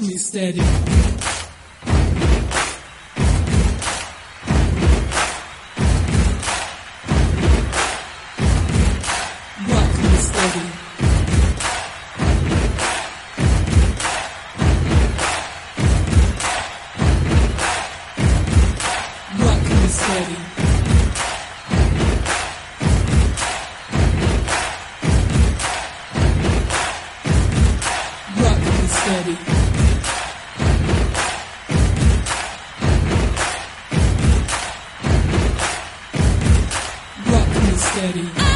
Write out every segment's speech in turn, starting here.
Me steady. Steady.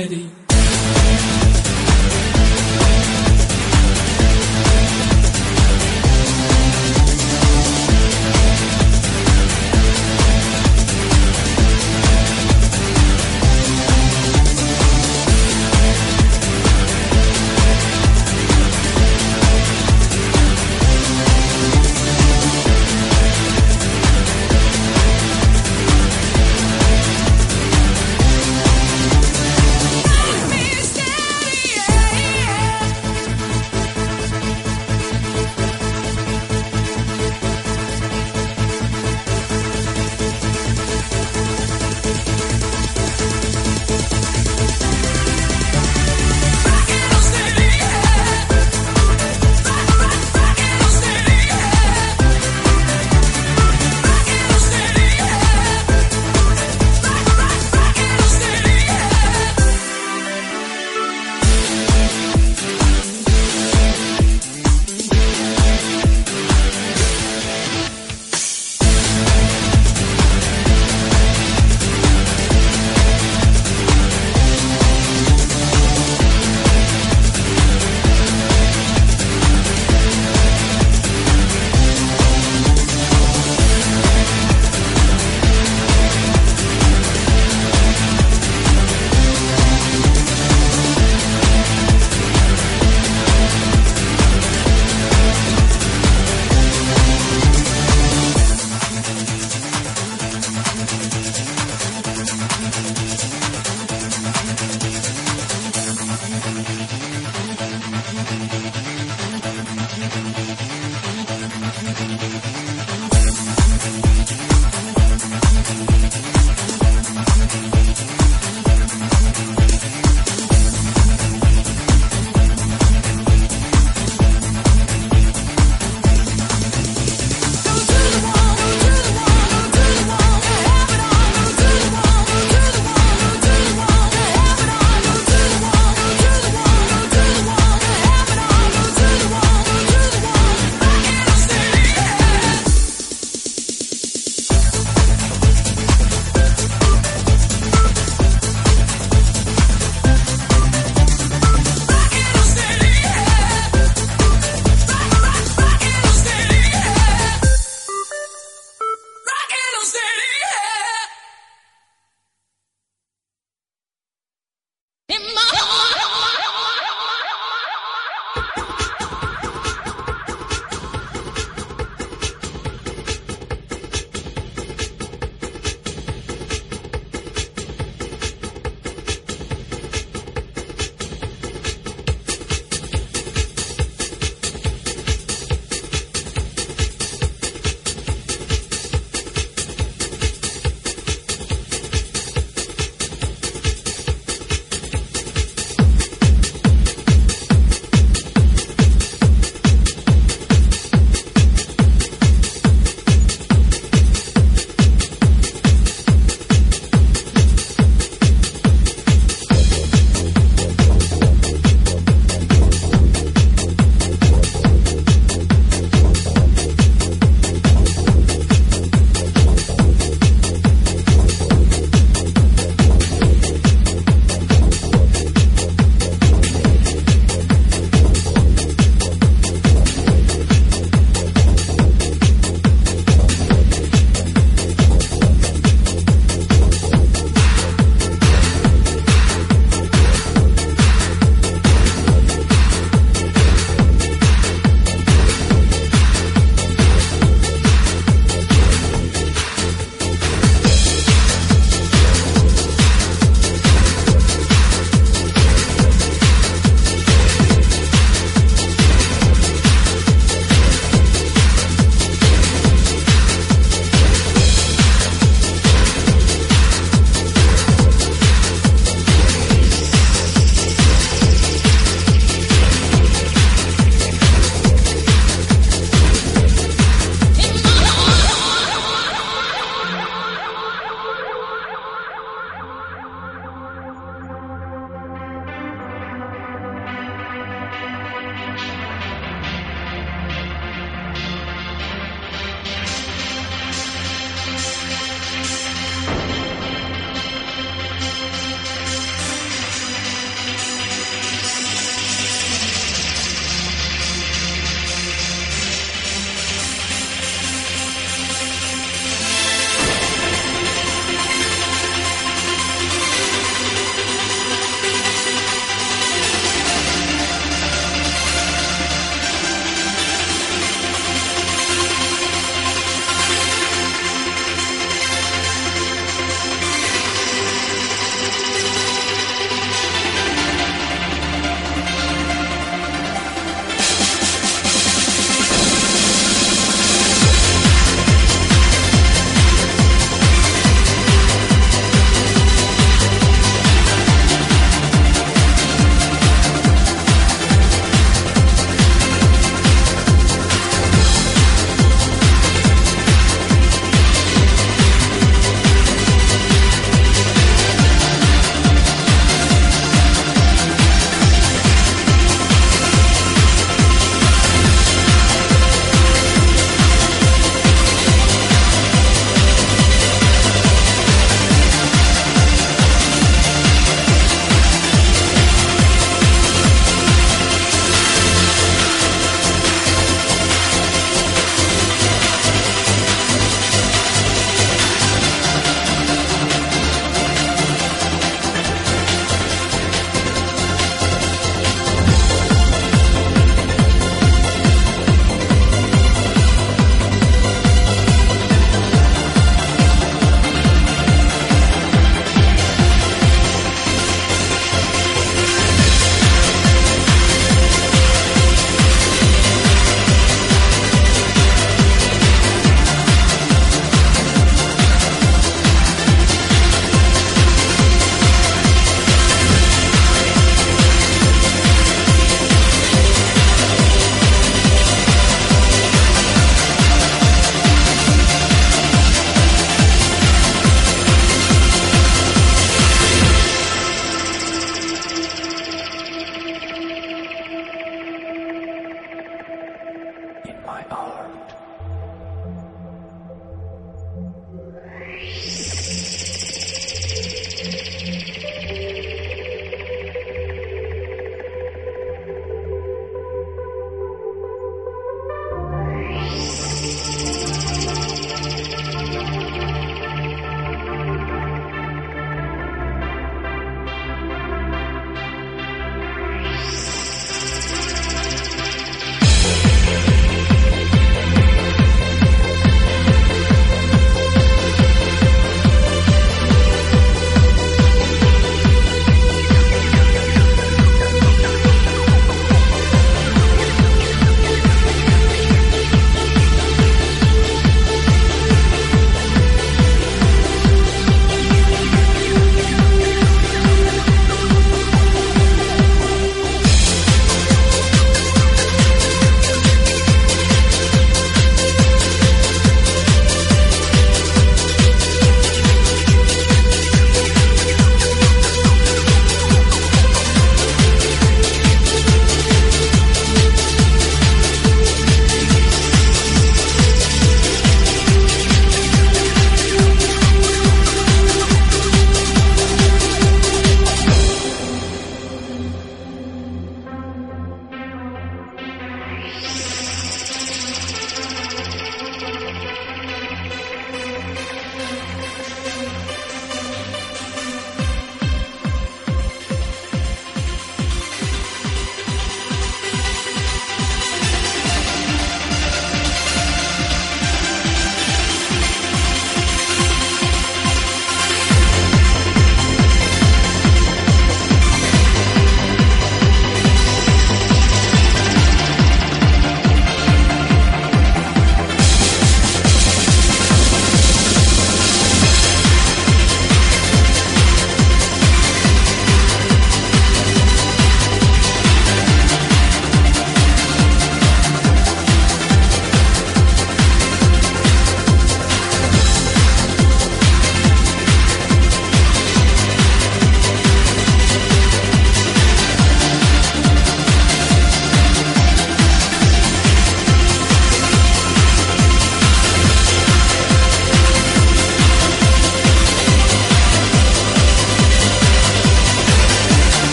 Neri.